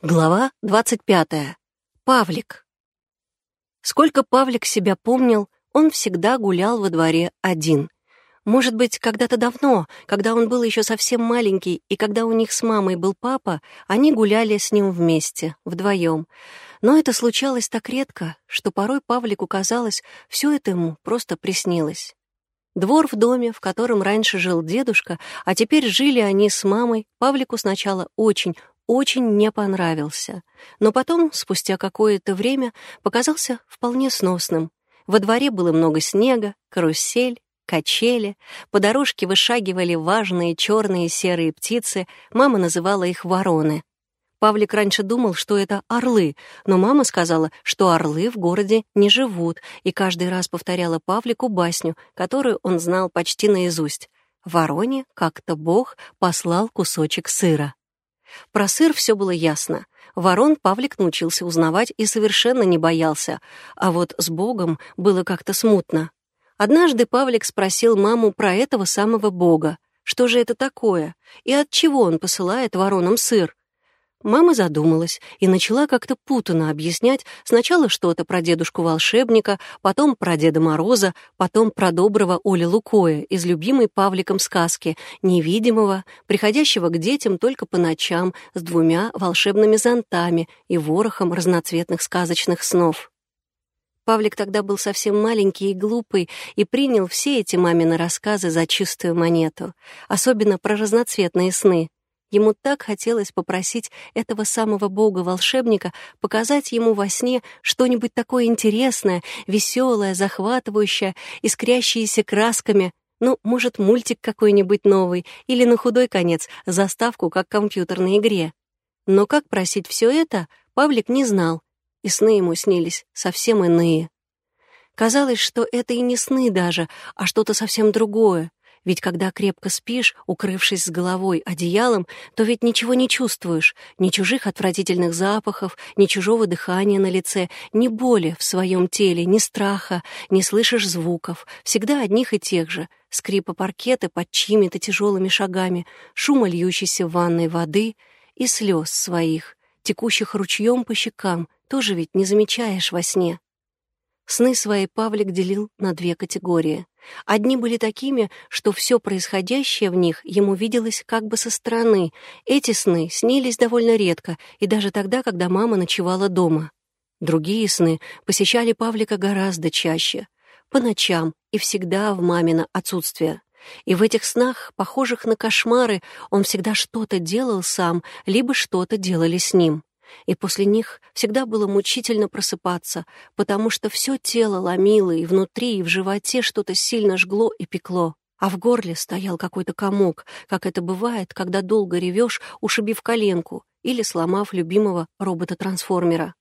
Глава 25. Павлик. Сколько Павлик себя помнил, он всегда гулял во дворе один. Может быть, когда-то давно, когда он был еще совсем маленький, и когда у них с мамой был папа, они гуляли с ним вместе, вдвоем. Но это случалось так редко, что порой Павлику казалось, все это ему просто приснилось. Двор в доме, в котором раньше жил дедушка, а теперь жили они с мамой, Павлику сначала очень, очень не понравился, но потом, спустя какое-то время, показался вполне сносным. Во дворе было много снега, карусель, качели, по дорожке вышагивали важные черные серые птицы, мама называла их вороны. Павлик раньше думал, что это орлы, но мама сказала, что орлы в городе не живут, и каждый раз повторяла Павлику басню, которую он знал почти наизусть. Вороне как-то Бог послал кусочек сыра. Про сыр все было ясно. Ворон Павлик научился узнавать и совершенно не боялся, а вот с Богом было как-то смутно. Однажды Павлик спросил маму про этого самого Бога. Что же это такое? И от чего он посылает воронам сыр? Мама задумалась и начала как-то путанно объяснять сначала что-то про дедушку-волшебника, потом про Деда Мороза, потом про доброго Оли Лукоя из любимой Павликом сказки, невидимого, приходящего к детям только по ночам с двумя волшебными зонтами и ворохом разноцветных сказочных снов. Павлик тогда был совсем маленький и глупый и принял все эти мамины рассказы за чистую монету, особенно про разноцветные сны — Ему так хотелось попросить этого самого бога-волшебника показать ему во сне что-нибудь такое интересное, веселое, захватывающее, искрящееся красками. Ну, может, мультик какой-нибудь новый или, на худой конец, заставку, как в компьютерной игре. Но как просить все это, Павлик не знал, и сны ему снились совсем иные. Казалось, что это и не сны даже, а что-то совсем другое, ведь когда крепко спишь, укрывшись с головой одеялом, то ведь ничего не чувствуешь, ни чужих отвратительных запахов, ни чужого дыхания на лице, ни боли в своем теле, ни страха, не слышишь звуков, всегда одних и тех же — скрипа паркета под чьими-то тяжелыми шагами, шума льющейся в ванной воды и слез своих, текущих ручьем по щекам, тоже ведь не замечаешь во сне. Сны свои Павлик делил на две категории. Одни были такими, что все происходящее в них ему виделось как бы со стороны. Эти сны снились довольно редко, и даже тогда, когда мама ночевала дома. Другие сны посещали Павлика гораздо чаще, по ночам и всегда в мамино отсутствие. И в этих снах, похожих на кошмары, он всегда что-то делал сам, либо что-то делали с ним и после них всегда было мучительно просыпаться, потому что все тело ломило, и внутри, и в животе что-то сильно жгло и пекло. А в горле стоял какой-то комок, как это бывает, когда долго ревешь, ушибив коленку или сломав любимого робота-трансформера.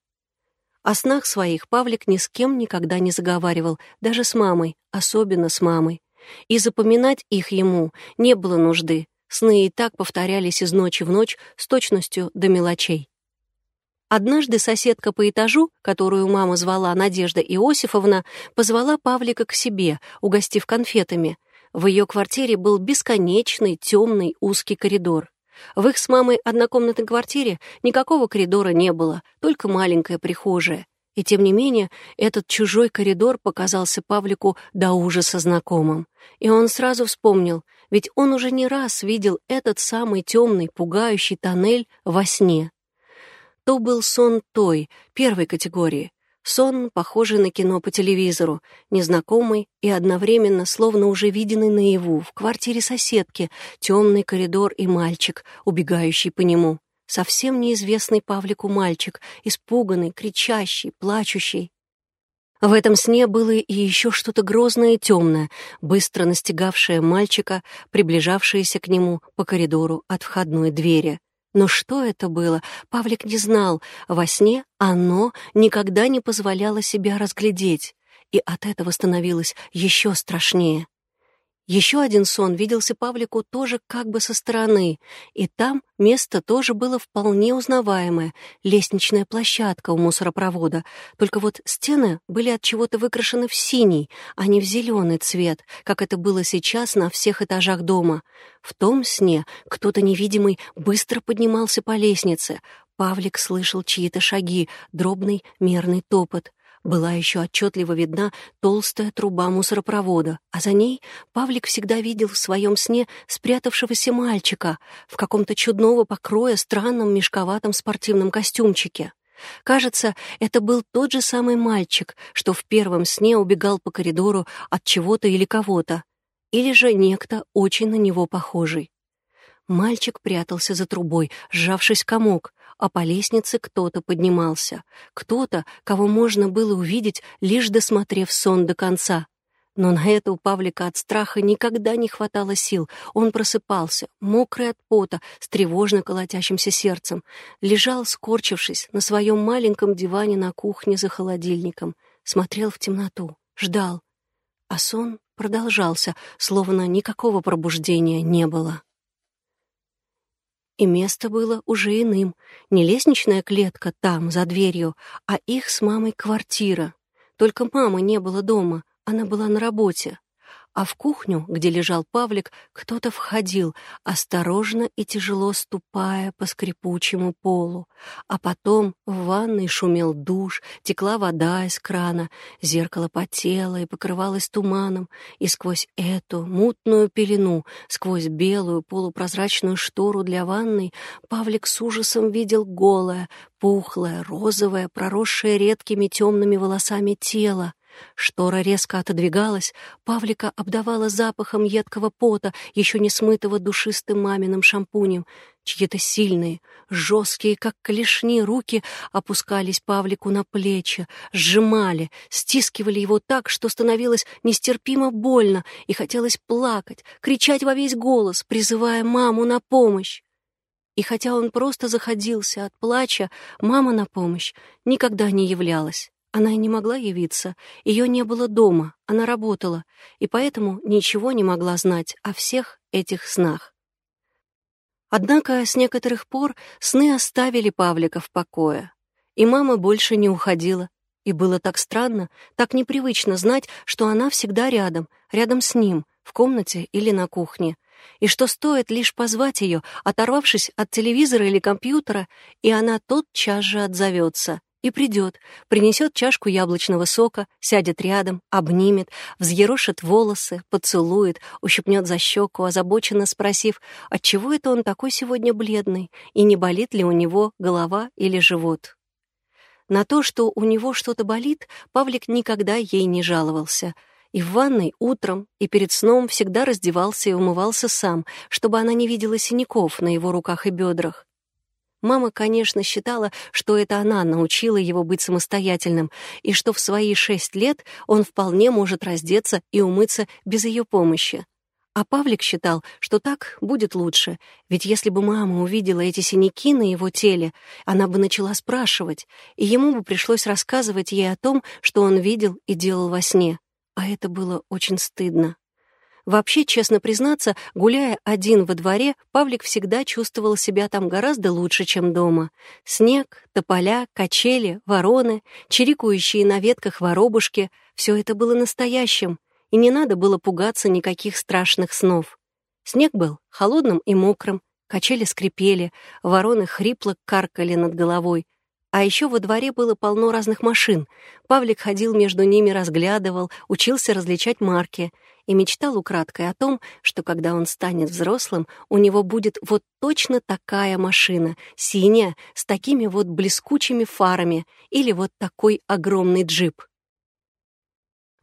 О снах своих Павлик ни с кем никогда не заговаривал, даже с мамой, особенно с мамой. И запоминать их ему не было нужды. Сны и так повторялись из ночи в ночь с точностью до мелочей. Однажды соседка по этажу, которую мама звала Надежда Иосифовна, позвала Павлика к себе, угостив конфетами. В ее квартире был бесконечный, темный, узкий коридор. В их с мамой однокомнатной квартире никакого коридора не было, только маленькая прихожая. И тем не менее, этот чужой коридор показался Павлику до ужаса знакомым. И он сразу вспомнил, ведь он уже не раз видел этот самый темный, пугающий тоннель во сне. То был сон той, первой категории. Сон, похожий на кино по телевизору, незнакомый и одновременно словно уже виденный наяву, в квартире соседки, темный коридор и мальчик, убегающий по нему. Совсем неизвестный Павлику мальчик, испуганный, кричащий, плачущий. В этом сне было и еще что-то грозное и темное, быстро настигавшее мальчика, приближавшееся к нему по коридору от входной двери. Но что это было, Павлик не знал. Во сне оно никогда не позволяло себя разглядеть, и от этого становилось еще страшнее. Еще один сон виделся Павлику тоже как бы со стороны, и там место тоже было вполне узнаваемое — лестничная площадка у мусоропровода, только вот стены были от чего-то выкрашены в синий, а не в зеленый цвет, как это было сейчас на всех этажах дома. В том сне кто-то невидимый быстро поднимался по лестнице, Павлик слышал чьи-то шаги, дробный мерный топот. Была еще отчетливо видна толстая труба мусоропровода, а за ней Павлик всегда видел в своем сне спрятавшегося мальчика в каком-то чудного покроя странном мешковатом спортивном костюмчике. Кажется, это был тот же самый мальчик, что в первом сне убегал по коридору от чего-то или кого-то, или же некто очень на него похожий. Мальчик прятался за трубой, сжавшись комок, а по лестнице кто-то поднимался, кто-то, кого можно было увидеть, лишь досмотрев сон до конца. Но на это у Павлика от страха никогда не хватало сил. Он просыпался, мокрый от пота, с тревожно колотящимся сердцем. Лежал, скорчившись, на своем маленьком диване на кухне за холодильником. Смотрел в темноту, ждал. А сон продолжался, словно никакого пробуждения не было. И место было уже иным. Не лестничная клетка там, за дверью, а их с мамой квартира. Только мамы не было дома, она была на работе. А в кухню, где лежал Павлик, кто-то входил, осторожно и тяжело ступая по скрипучему полу. А потом в ванной шумел душ, текла вода из крана, зеркало потело и покрывалось туманом, и сквозь эту мутную пелену, сквозь белую полупрозрачную штору для ванной, Павлик с ужасом видел голое, пухлое, розовое, проросшее редкими темными волосами тело, Штора резко отодвигалась, Павлика обдавала запахом едкого пота, еще не смытого душистым маминым шампунем. Чьи-то сильные, жесткие, как клешни, руки опускались Павлику на плечи, сжимали, стискивали его так, что становилось нестерпимо больно, и хотелось плакать, кричать во весь голос, призывая маму на помощь. И хотя он просто заходился от плача, мама на помощь никогда не являлась. Она и не могла явиться, ее не было дома, она работала, и поэтому ничего не могла знать о всех этих снах. Однако с некоторых пор сны оставили Павлика в покое, и мама больше не уходила, и было так странно, так непривычно знать, что она всегда рядом, рядом с ним, в комнате или на кухне, и что стоит лишь позвать ее, оторвавшись от телевизора или компьютера, и она тотчас же отзовется, и придет, принесет чашку яблочного сока, сядет рядом, обнимет, взъерошит волосы, поцелует, ущипнет за щеку, озабоченно спросив, отчего это он такой сегодня бледный, и не болит ли у него голова или живот. На то, что у него что-то болит, Павлик никогда ей не жаловался — и в ванной утром, и перед сном всегда раздевался и умывался сам, чтобы она не видела синяков на его руках и бедрах. Мама, конечно, считала, что это она научила его быть самостоятельным, и что в свои шесть лет он вполне может раздеться и умыться без ее помощи. А Павлик считал, что так будет лучше, ведь если бы мама увидела эти синяки на его теле, она бы начала спрашивать, и ему бы пришлось рассказывать ей о том, что он видел и делал во сне. А это было очень стыдно. Вообще, честно признаться, гуляя один во дворе, Павлик всегда чувствовал себя там гораздо лучше, чем дома. Снег, тополя, качели, вороны, чирикающие на ветках воробушки — все это было настоящим, и не надо было пугаться никаких страшных снов. Снег был холодным и мокрым, качели скрипели, вороны хрипло каркали над головой, а еще во дворе было полно разных машин. Павлик ходил между ними, разглядывал, учился различать марки и мечтал украдкой о том, что когда он станет взрослым, у него будет вот точно такая машина, синяя, с такими вот блескучими фарами, или вот такой огромный джип.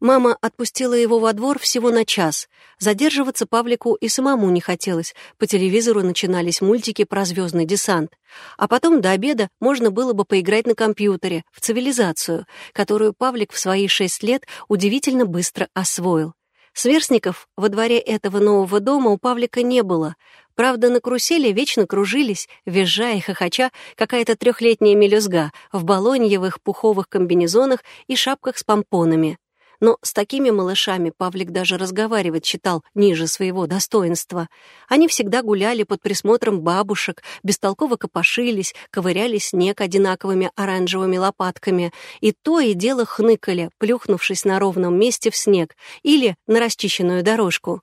Мама отпустила его во двор всего на час. Задерживаться Павлику и самому не хотелось. По телевизору начинались мультики про звездный десант. А потом до обеда можно было бы поиграть на компьютере, в цивилизацию, которую Павлик в свои шесть лет удивительно быстро освоил. Сверстников во дворе этого нового дома у Павлика не было. Правда, на карусели вечно кружились, визжа и хохоча, какая-то трехлетняя мелюзга в балоньевых пуховых комбинезонах и шапках с помпонами. Но с такими малышами Павлик даже разговаривать считал ниже своего достоинства. Они всегда гуляли под присмотром бабушек, бестолково копошились, ковыряли снег одинаковыми оранжевыми лопатками и то и дело хныкали, плюхнувшись на ровном месте в снег или на расчищенную дорожку.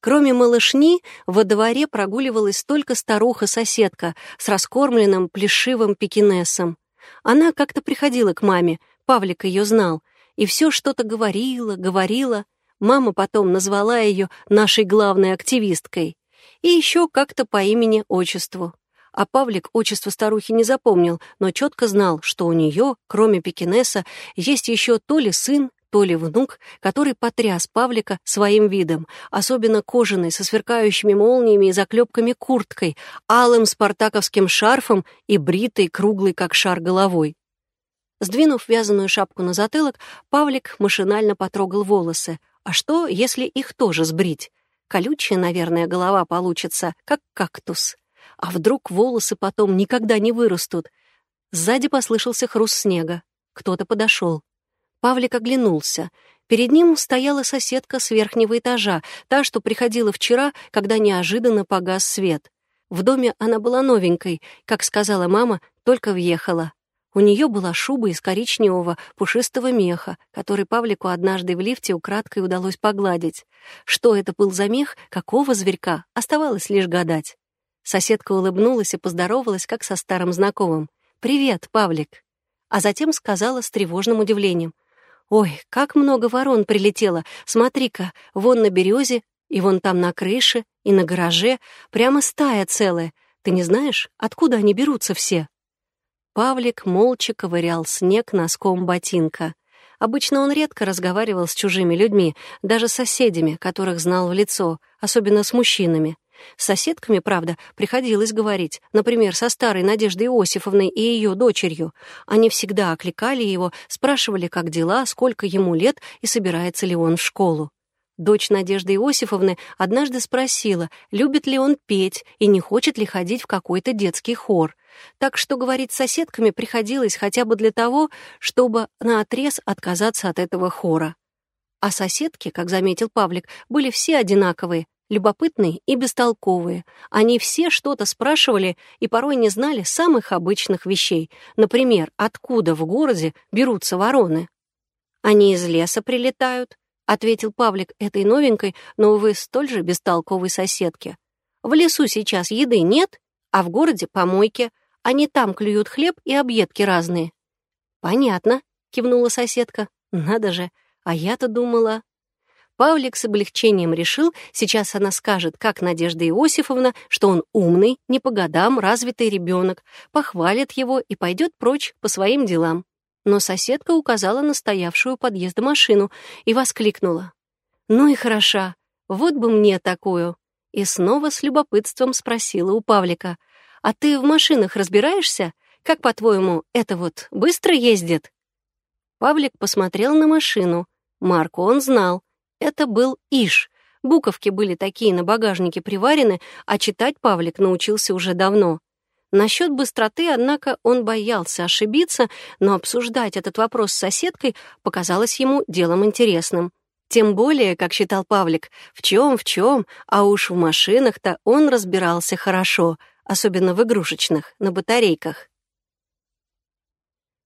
Кроме малышни, во дворе прогуливалась только старуха-соседка с раскормленным плешивым пекинесом. Она как-то приходила к маме, Павлик ее знал, и все что-то говорила, говорила. Мама потом назвала ее нашей главной активисткой. И еще как-то по имени-отчеству. А Павлик отчество старухи не запомнил, но четко знал, что у нее, кроме Пекинеса, есть еще то ли сын, то ли внук, который потряс Павлика своим видом, особенно кожаной, со сверкающими молниями и заклепками курткой, алым спартаковским шарфом и бритой, круглой, как шар, головой. Сдвинув вязаную шапку на затылок, Павлик машинально потрогал волосы. А что, если их тоже сбрить? Колючая, наверное, голова получится, как кактус. А вдруг волосы потом никогда не вырастут? Сзади послышался хруст снега. Кто-то подошел. Павлик оглянулся. Перед ним стояла соседка с верхнего этажа, та, что приходила вчера, когда неожиданно погас свет. В доме она была новенькой, как сказала мама, только въехала. У нее была шуба из коричневого пушистого меха, который Павлику однажды в лифте украдкой удалось погладить. Что это был за мех, какого зверька, оставалось лишь гадать. Соседка улыбнулась и поздоровалась, как со старым знакомым. «Привет, Павлик!» А затем сказала с тревожным удивлением. Ой, как много ворон прилетело. Смотри-ка, вон на березе, и вон там на крыше, и на гараже, прямо стая целая. Ты не знаешь, откуда они берутся все?» Павлик молча ковырял снег носком ботинка. Обычно он редко разговаривал с чужими людьми, даже с соседями, которых знал в лицо, особенно с мужчинами. С соседками, правда, приходилось говорить, например, со старой Надеждой Иосифовной и ее дочерью. Они всегда окликали его, спрашивали, как дела, сколько ему лет и собирается ли он в школу. Дочь Надежды Иосифовны однажды спросила, любит ли он петь и не хочет ли ходить в какой-то детский хор. Так что говорить с соседками приходилось хотя бы для того, чтобы наотрез отказаться от этого хора. А соседки, как заметил Павлик, были все одинаковые, любопытные и бестолковые. Они все что-то спрашивали и порой не знали самых обычных вещей. Например, откуда в городе берутся вороны. «Они из леса прилетают», — ответил Павлик этой новенькой, но, увы, столь же бестолковой соседке. «В лесу сейчас еды нет, а в городе помойки. Они там клюют хлеб и объедки разные». «Понятно», — кивнула соседка. «Надо же, а я-то думала...» Павлик с облегчением решил, сейчас она скажет, как Надежда Иосифовна, что он умный, не по годам развитый ребенок, похвалит его и пойдет прочь по своим делам. Но соседка указала на стоявшую у подъезда машину и воскликнула. «Ну и хороша, вот бы мне такую!» И снова с любопытством спросила у Павлика. «А ты в машинах разбираешься? Как, по-твоему, это вот быстро ездит?» Павлик посмотрел на машину. Марку он знал. Это был Иш. Буковки были такие на багажнике приварены, а читать Павлик научился уже давно. Насчет быстроты, однако, он боялся ошибиться, но обсуждать этот вопрос с соседкой показалось ему делом интересным. Тем более, как считал Павлик, в чем в чем, а уж в машинах-то он разбирался хорошо, особенно в игрушечных, на батарейках.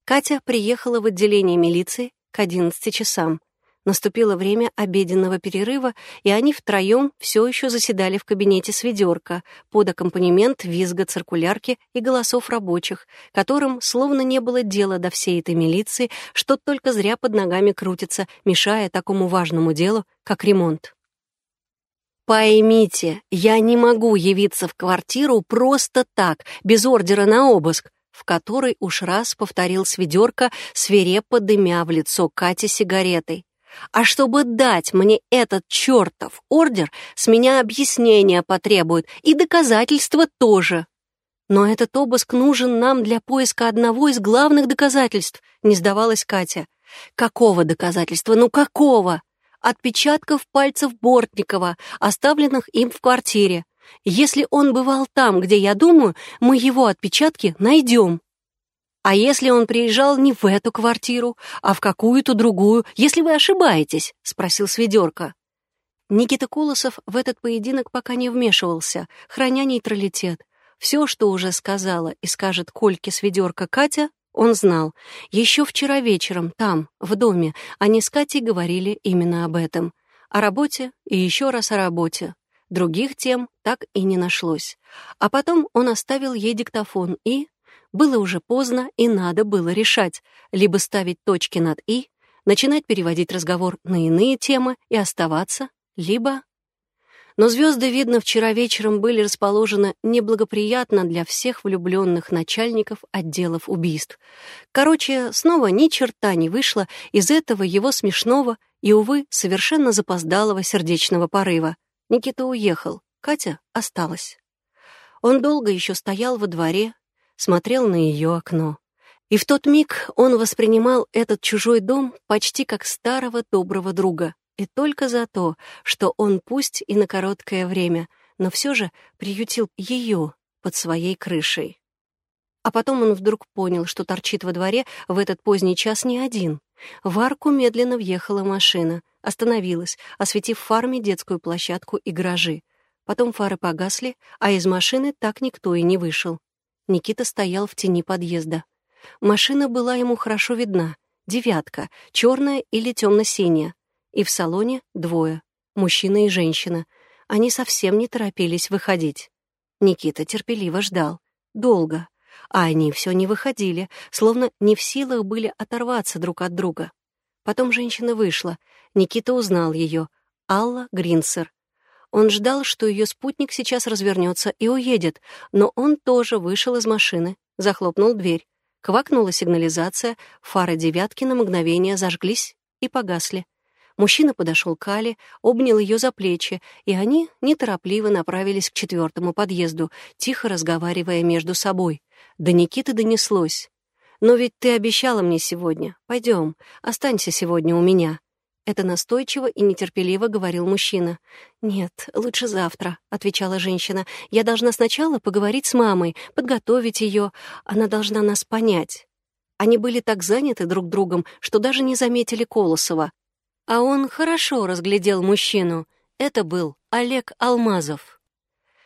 Катя приехала в отделение милиции к 11 часам. Наступило время обеденного перерыва, и они втроем все еще заседали в кабинете с ведерка под аккомпанемент визга циркулярки и голосов рабочих, которым словно не было дела до всей этой милиции, что только зря под ногами крутится, мешая такому важному делу, как ремонт. «Поймите, я не могу явиться в квартиру просто так, без ордера на обыск», в которой уж раз повторил сведерка, свирепо дымя в лицо Кате сигаретой. А чтобы дать мне этот чертов ордер, с меня объяснения потребуют и доказательства тоже. Но этот обыск нужен нам для поиска одного из главных доказательств, не сдавалась Катя. Какого доказательства? Ну какого? Отпечатков пальцев Бортникова, оставленных им в квартире. Если он бывал там, где я думаю, мы его отпечатки найдем. А если он приезжал не в эту квартиру, а в какую-то другую, если вы ошибаетесь?» — спросил Сведерка. Никита Колосов в этот поединок пока не вмешивался, храня нейтралитет. Все, что уже сказала и скажет Кольке Сведерка Катя, он знал. Еще вчера вечером, там, в доме, они с Катей говорили именно об этом. О работе и еще раз о работе. Других тем так и не нашлось. А потом он оставил ей диктофон и... Было уже поздно, и надо было решать, либо ставить точки над «и», начинать переводить разговор на иные темы и оставаться, либо... Но звезды, видно, вчера вечером были расположены неблагоприятно для всех влюбленных начальников отделов убийств. Короче, снова ни черта не вышло из этого его смешного и, увы, совершенно запоздалого сердечного порыва. Никита уехал, Катя осталась. Он долго еще стоял во дворе, смотрел на ее окно. И в тот миг он воспринимал этот чужой дом почти как старого доброго друга. И только за то, что он пусть и на короткое время, но все же приютил ее под своей крышей. А потом он вдруг понял, что торчит во дворе в этот поздний час не один. В арку медленно въехала машина, остановилась, осветив фарме детскую площадку и гаражи. Потом фары погасли, а из машины так никто и не вышел. Никита стоял в тени подъезда. Машина была ему хорошо видна. Девятка, черная или темно-синяя. И в салоне двое, мужчина и женщина. Они совсем не торопились выходить. Никита терпеливо ждал. Долго. А они все не выходили, словно не в силах были оторваться друг от друга. Потом женщина вышла. Никита узнал ее. Алла Гринсер. Он ждал, что ее спутник сейчас развернется и уедет, но он тоже вышел из машины, захлопнул дверь. Квакнула сигнализация, фары девятки на мгновение зажглись и погасли. Мужчина подошел к Али, обнял ее за плечи, и они неторопливо направились к четвертому подъезду, тихо разговаривая между собой. До Никиты донеслось. «Но ведь ты обещала мне сегодня. Пойдем, останься сегодня у меня». Это настойчиво и нетерпеливо говорил мужчина. «Нет, лучше завтра», — отвечала женщина. «Я должна сначала поговорить с мамой, подготовить ее. Она должна нас понять». Они были так заняты друг другом, что даже не заметили Колосова. А он хорошо разглядел мужчину. Это был Олег Алмазов.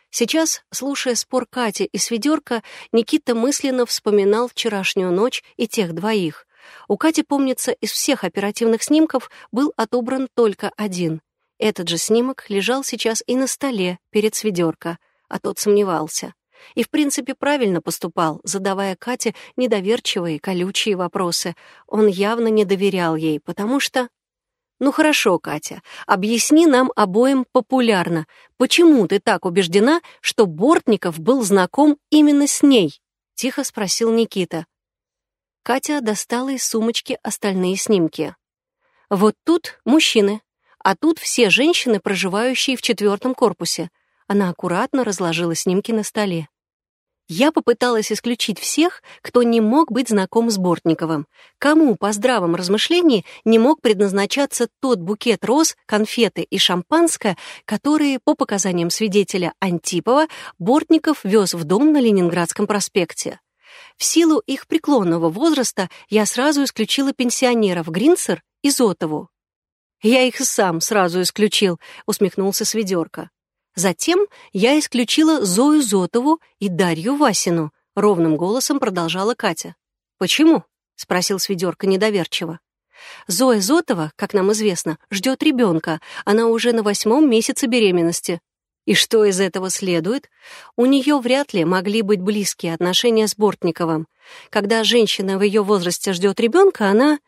Сейчас, слушая спор Кати и Сведерка, Никита мысленно вспоминал вчерашнюю ночь и тех двоих. У Кати, помнится, из всех оперативных снимков был отобран только один. Этот же снимок лежал сейчас и на столе перед Сведерка, а тот сомневался. И, в принципе, правильно поступал, задавая Кате недоверчивые, колючие вопросы. Он явно не доверял ей, потому что... «Ну хорошо, Катя, объясни нам обоим популярно, почему ты так убеждена, что Бортников был знаком именно с ней?» — тихо спросил Никита. Катя достала из сумочки остальные снимки. Вот тут мужчины, а тут все женщины, проживающие в четвертом корпусе. Она аккуратно разложила снимки на столе. Я попыталась исключить всех, кто не мог быть знаком с Бортниковым. Кому, по здравом размышлении, не мог предназначаться тот букет роз, конфеты и шампанское, которые, по показаниям свидетеля Антипова, Бортников вез в дом на Ленинградском проспекте. В силу их преклонного возраста я сразу исключила пенсионеров Гринцер и Зотову. «Я их сам сразу исключил», — усмехнулся Сведерка. «Затем я исключила Зою Зотову и Дарью Васину», — ровным голосом продолжала Катя. «Почему?» — спросил Сведерка недоверчиво. «Зоя Зотова, как нам известно, ждет ребенка. Она уже на восьмом месяце беременности. И что из этого следует? У нее вряд ли могли быть близкие отношения с Бортниковым. Когда женщина в ее возрасте ждет ребенка, она...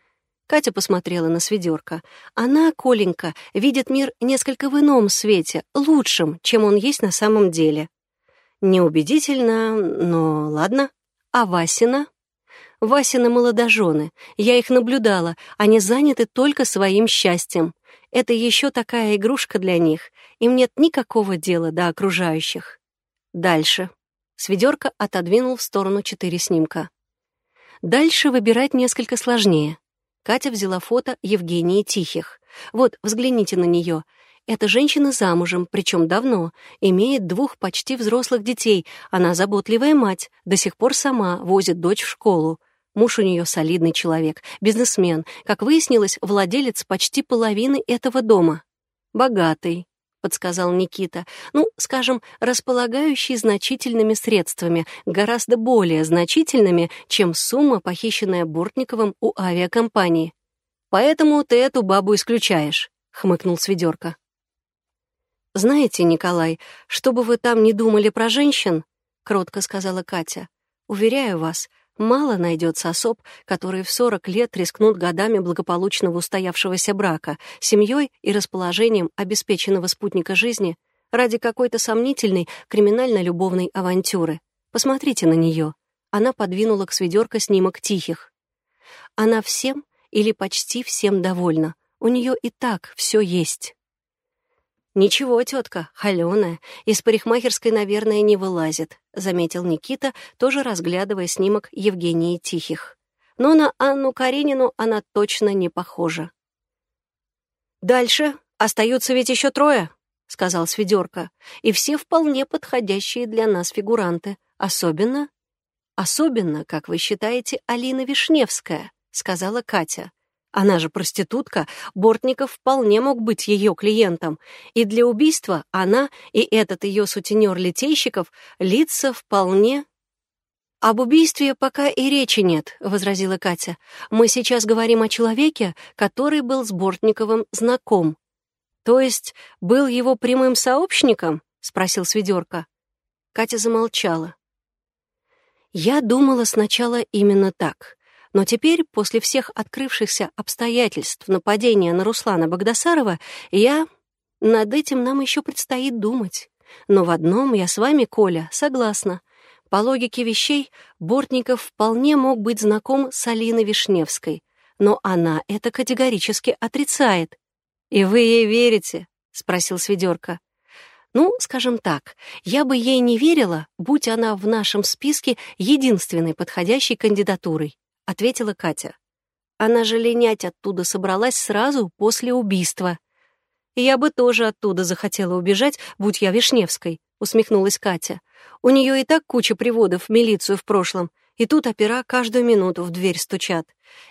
Катя посмотрела на сведерка. Она, Коленька, видит мир несколько в ином свете, лучшим, чем он есть на самом деле. Неубедительно, но ладно. А Васина? Васины молодожены. Я их наблюдала. Они заняты только своим счастьем. Это еще такая игрушка для них. Им нет никакого дела до окружающих. Дальше. Сведерка отодвинул в сторону четыре снимка. Дальше выбирать несколько сложнее. Катя взяла фото Евгении Тихих. Вот, взгляните на нее. Эта женщина замужем, причем давно, имеет двух почти взрослых детей. Она заботливая мать, до сих пор сама возит дочь в школу. Муж у нее солидный человек, бизнесмен, как выяснилось, владелец почти половины этого дома. «Богатый», — подсказал Никита. «Ну, скажем, располагающий значительными средствами, гораздо более значительными, чем сумма, похищенная Бортниковым у авиакомпании. Поэтому ты эту бабу исключаешь», — хмыкнул Сведерка. «Знаете, Николай, что бы вы там ни думали про женщин, — кротко сказала Катя, — уверяю вас, мало найдется особ, которые в 40 лет рискнут годами благополучного устоявшегося брака, семьей и расположением обеспеченного спутника жизни ради какой-то сомнительной криминально-любовной авантюры. Посмотрите на нее. Она подвинула к сведерка снимок тихих. Она всем или почти всем довольна. У нее и так все есть. «Ничего, тетка, холеная, из парикмахерской, наверное, не вылазит», — заметил Никита, тоже разглядывая снимок Евгении Тихих. «Но на Анну Каренину она точно не похожа». «Дальше остаются ведь еще трое», — сказал Сведерка, «и все вполне подходящие для нас фигуранты, особенно...» «Особенно, как вы считаете, Алина Вишневская», — сказала Катя. Она же проститутка, Бортников вполне мог быть ее клиентом, и для убийства она и этот ее сутенер Литейщиков лица вполне... «Об убийстве пока и речи нет», — возразила Катя. «Мы сейчас говорим о человеке, который был с Бортниковым знаком». «То есть был его прямым сообщником?» — спросил Сведерка. Катя замолчала. «Я думала сначала именно так. Но теперь, после всех открывшихся обстоятельств нападения на Руслана Богдасарова, я... Над этим нам еще предстоит думать. Но в одном я с вами, Коля, согласна. По логике вещей, Бортников вполне мог быть знаком с Алиной Вишневской, но она это категорически отрицает. «И вы ей верите?» — спросил Сведерка. «Ну, скажем так, я бы ей не верила, будь она в нашем списке единственной подходящей кандидатурой ответила Катя. Она же ленять оттуда собралась сразу после убийства. «Я бы тоже оттуда захотела убежать, будь я Вишневской», — усмехнулась Катя. «У нее и так куча приводов в милицию в прошлом, и тут опера каждую минуту в дверь стучат.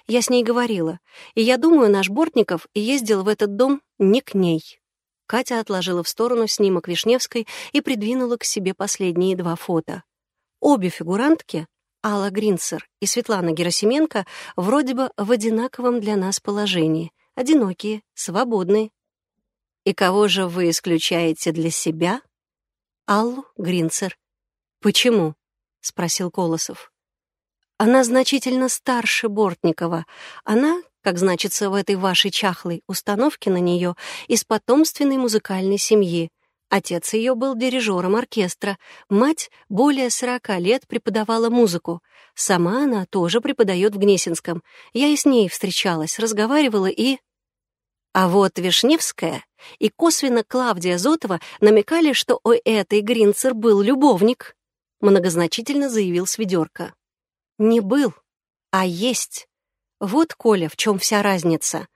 Я с ней говорила, и я думаю, наш Бортников ездил в этот дом не к ней». Катя отложила в сторону снимок Вишневской и придвинула к себе последние два фото. Обе фигурантки Алла Гринцер и Светлана Герасименко вроде бы в одинаковом для нас положении, одинокие, свободные. И кого же вы исключаете для себя? Аллу Гринцер. Почему? спросил Колосов. Она значительно старше Бортникова. Она, как значится в этой вашей чахлой установке на нее, из потомственной музыкальной семьи, Отец ее был дирижером оркестра, мать более сорока лет преподавала музыку. Сама она тоже преподает в Гнесинском. Я и с ней встречалась, разговаривала и... А вот Вишневская и косвенно Клавдия Зотова намекали, что у этой Гринцер был любовник, многозначительно заявил Сведерка. Не был, а есть. Вот, Коля, в чем вся разница.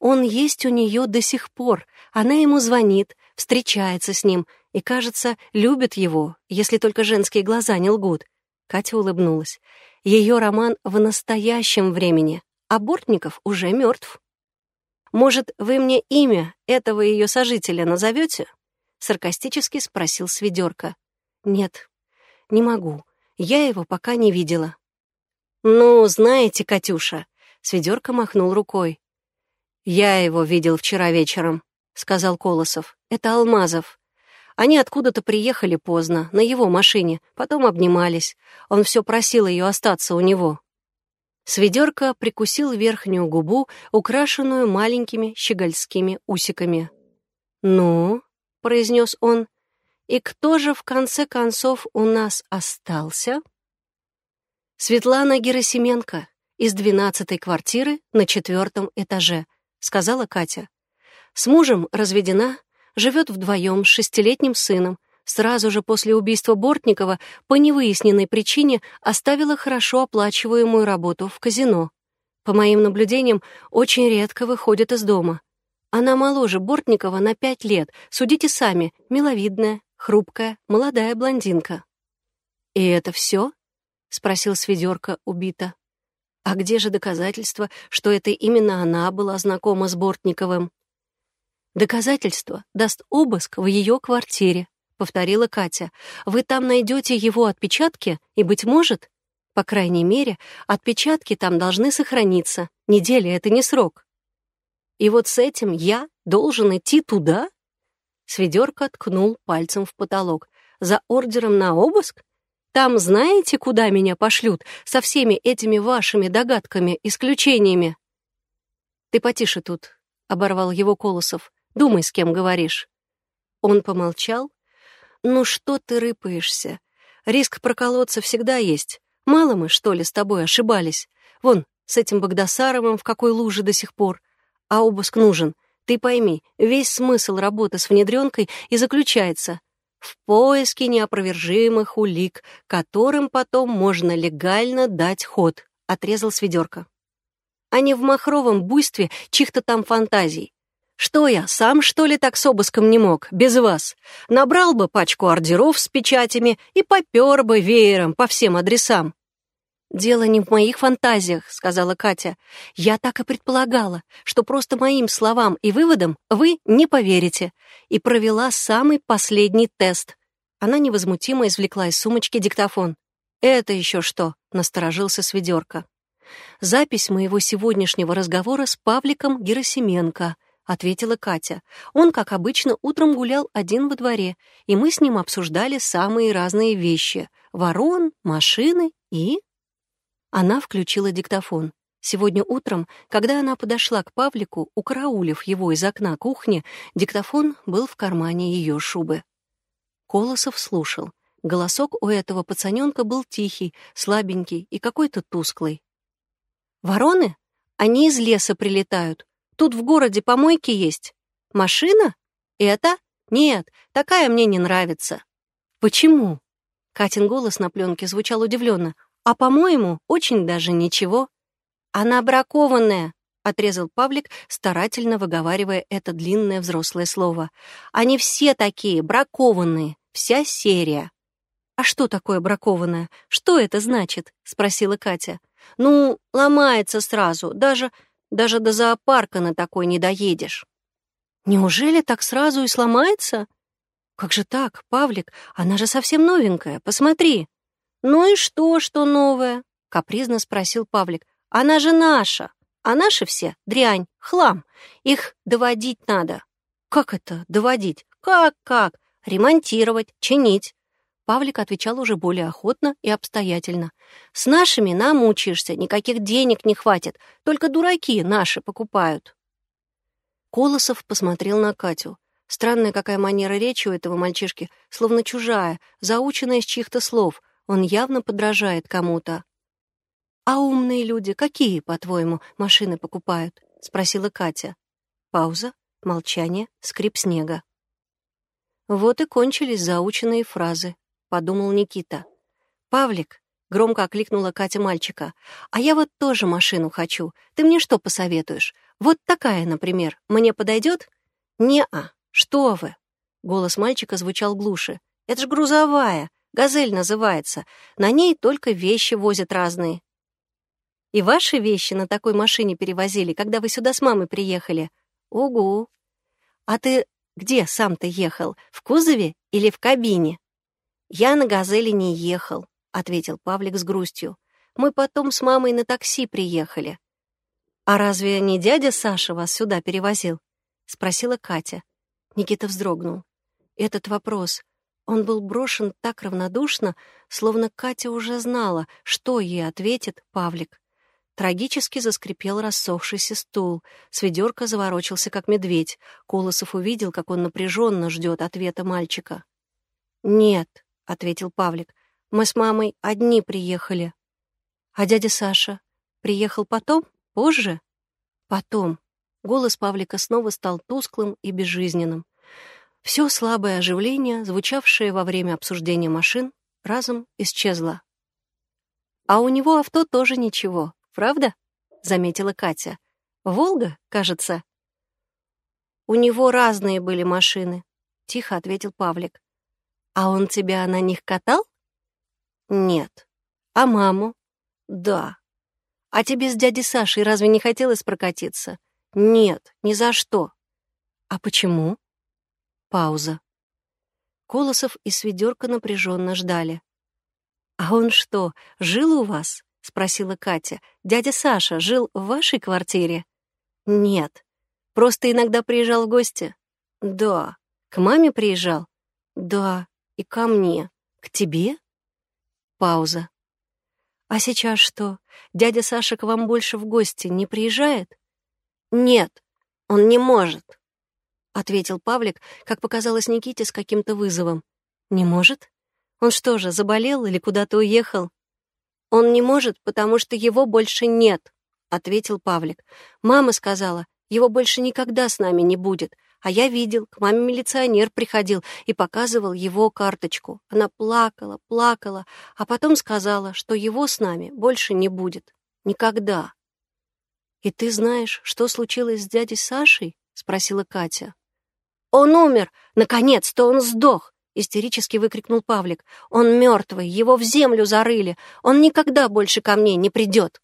Он есть у нее до сих пор, она ему звонит, встречается с ним и, кажется, любит его, если только женские глаза не лгут. Катя улыбнулась. Ее роман в настоящем времени, а Бортников уже мертв. «Может, вы мне имя этого ее сожителя назовете?» — саркастически спросил Сведерка. «Нет, не могу. Я его пока не видела». «Ну, знаете, Катюша», — Сведерка махнул рукой. «Я его видел вчера вечером сказал Колосов. «Это Алмазов. Они откуда-то приехали поздно, на его машине, потом обнимались. Он все просил ее остаться у него». Сведерка прикусил верхнюю губу, украшенную маленькими щегольскими усиками. «Ну?» — произнес он. «И кто же в конце концов у нас остался?» «Светлана Герасименко из двенадцатой квартиры на четвертом этаже», — сказала Катя. С мужем разведена, живет вдвоем с шестилетним сыном. Сразу же после убийства Бортникова по невыясненной причине оставила хорошо оплачиваемую работу в казино. По моим наблюдениям, очень редко выходит из дома. Она моложе Бортникова на пять лет, судите сами, миловидная, хрупкая, молодая блондинка. «И это все? спросил Сведерка убито. «А где же доказательства, что это именно она была знакома с Бортниковым?» Доказательство даст обыск в ее квартире, повторила Катя. Вы там найдете его отпечатки, и, быть может, по крайней мере, отпечатки там должны сохраниться. Неделя — это не срок. И вот с этим я должен идти туда? Сведерка ткнул пальцем в потолок. «За ордером на обыск? Там знаете, куда меня пошлют со всеми этими вашими догадками, исключениями?» «Ты потише тут», — оборвал его Колосов. «Думай, с кем говоришь». Он помолчал. «Ну что ты рыпаешься? Риск проколоться всегда есть. Мало мы, что ли, с тобой ошибались? Вон, с этим Богдасаровым в какой луже до сих пор. А обыск нужен. Ты пойми, весь смысл работы с внедренкой и заключается в поиске неопровержимых улик, которым потом можно легально дать ход, отрезал Сведерка. А не в махровом буйстве чьих-то там фантазий. Что я, сам, что ли, так с обыском не мог, без вас? Набрал бы пачку ордеров с печатями и попер бы веером по всем адресам. «Дело не в моих фантазиях», — сказала Катя. «Я так и предполагала, что просто моим словам и выводам вы не поверите». И провела самый последний тест. Она невозмутимо извлекла из сумочки диктофон. «Это еще что?» — насторожился Сведерка. «Запись моего сегодняшнего разговора с Павликом Герасименко», — ответила Катя. «Он, как обычно, утром гулял один во дворе, и мы с ним обсуждали самые разные вещи — ворон, машины и она включила диктофон. Сегодня утром, когда она подошла к Павлику, укараулив его из окна кухни, диктофон был в кармане ее шубы. Колосов слушал. Голосок у этого пацаненка был тихий, слабенький и какой-то тусклый. «Вороны? Они из леса прилетают. Тут в городе помойки есть. Машина? Это? Нет, такая мне не нравится». «Почему?» Катин голос на пленке звучал удивленно. А, по-моему, очень даже ничего. Она бракованная, отрезал Павлик, старательно выговаривая это длинное взрослое слово. Они все такие, бракованные, вся серия. «А что такое бракованное? Что это значит?» — спросила Катя. «Ну, ломается сразу, даже, даже до зоопарка на такой не доедешь». «Неужели так сразу и сломается?» «Как же так, Павлик? Она же совсем новенькая, посмотри!» «Ну и что, что новое?» — капризно спросил Павлик. «Она же наша, а наши все — дрянь, хлам. Их доводить надо». «Как это доводить? Как-как? Ремонтировать, чинить». Павлик отвечал уже более охотно и обстоятельно. «С нашими намучаешься, никаких денег не хватит, только дураки наши покупают». Колосов посмотрел на Катю. Странная какая манера речи у этого мальчишки, словно чужая, заученная из чьих-то слов — он явно подражает кому-то. «А умные люди какие, по-твоему, машины покупают?» — спросила Катя. Пауза, молчание, скрип снега. «Вот и кончились заученные фразы», — подумал Никита. «Павлик», — громко окликнула Катя мальчика, «а я вот тоже машину хочу. Ты мне что посоветуешь? Вот такая, например, мне подойдет?» «Не-а, что вы!» Голос мальчика звучал глуше. «Это ж грузовая, «Газель» называется. На ней только вещи возят разные. И ваши вещи на такой машине перевозили, когда вы сюда с мамой приехали? Угу. А ты где сам-то ехал? В кузове или в кабине? Я на «Газели» не ехал, — ответил Павлик с грустью. Мы потом с мамой на такси приехали. «А разве не дядя Саша вас сюда перевозил?» — спросила Катя. Никита вздрогнул. Этот вопрос он был брошен так равнодушно, словно Катя уже знала, что ей ответит Павлик. Трагически заскрипел рассохшийся стул. Сведерка заворочился, как медведь. Колосов увидел, как он напряженно ждет ответа мальчика. «Нет», — ответил Павлик, — «мы с мамой одни приехали». «А дядя Саша приехал потом? Позже?» «Потом». Голос Павлика снова стал тусклым и безжизненным. Все слабое оживление, звучавшее во время обсуждения машин, разом исчезло. «А у него авто тоже ничего, правда?» — заметила Катя. «Волга, кажется?» «У него разные были машины», — тихо ответил Павлик. «А он тебя на них катал?» «Нет». «А маму?» «Да». «А тебе с дядей Сашей разве не хотелось прокатиться?» «Нет, ни за что». «А почему?» Пауза. Колосов и Сведерка напряженно ждали. «А он что, жил у вас?» — спросила Катя. «Дядя Саша жил в вашей квартире?» «Нет. Просто иногда приезжал в гости?» «Да. К маме приезжал? Да, и ко мне. К тебе? Пауза. А сейчас что? Дядя Саша к вам больше в гости не приезжает? Нет, он не может, ответил Павлик, как показалось Никите с каким-то вызовом. Не может? Он что же, заболел или куда-то уехал? Он не может, потому что его больше нет, ответил Павлик. Мама сказала, его больше никогда с нами не будет. А я видел, к маме милиционер приходил и показывал его карточку. Она плакала, плакала, а потом сказала, что его с нами больше не будет. Никогда. «И ты знаешь, что случилось с дядей Сашей?» — спросила Катя. «Он умер! Наконец-то он сдох!» — истерически выкрикнул Павлик. «Он мертвый, его в землю зарыли. Он никогда больше ко мне не придет!»